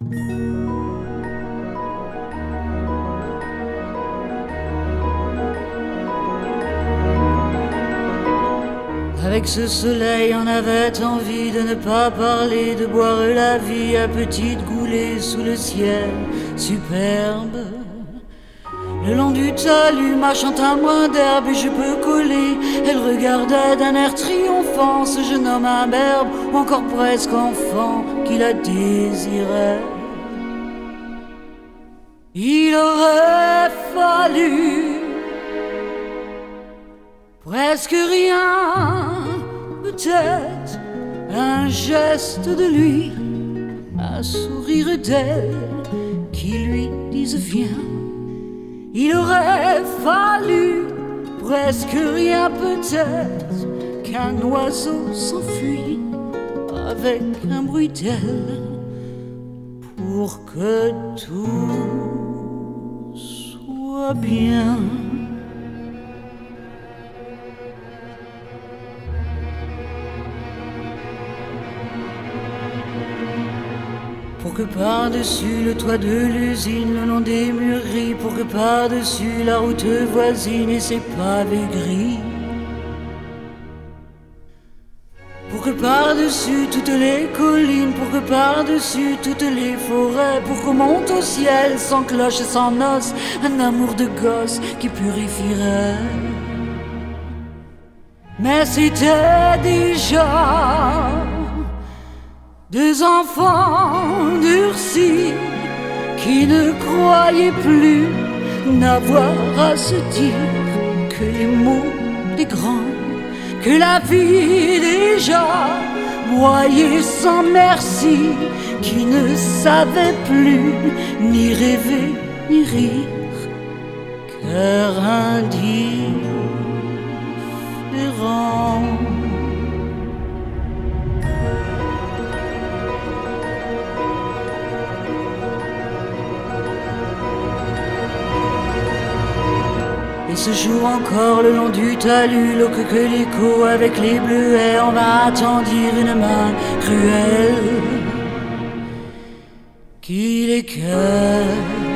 Avec ce soleil, on avait envie de ne pas parler, de boire la vie à petites goulées sous le ciel superbe. Le long du talus, marchant à moins d'herbe, je peux coller. Elle regardait d'un air triomphant ce jeune homme imberbe, encore presque enfant, qui la désirait. Il aurait fallu presque rien, peut-être un geste de lui, un sourire d'elle qui lui dise viens. Il aurait fallu presque rien, peut-être qu'un oiseau s'enfuit avec un bruit d'elle pour que tout soit bien. Pour que par-dessus le toit de l'usine, le long des mûreries, pour que par-dessus la route voisine et ses pavés gris. Pour que par-dessus toutes les collines, pour que par-dessus toutes les forêts, pour qu'on monte au ciel sans cloche et sans noces, un amour de gosse qui purifierait. Mais c'était déjà deux enfants durcis qui ne croyaient plus n'avoir à se dire que les mots des grands, que la vie déjà broyée sans merci, qui ne savaient plus ni rêver ni rire, cœur indifférent. Il se joue encore le long du talus, l'eau que l'écho avec les bleuets on va attendir une main cruelle qui l'écueille.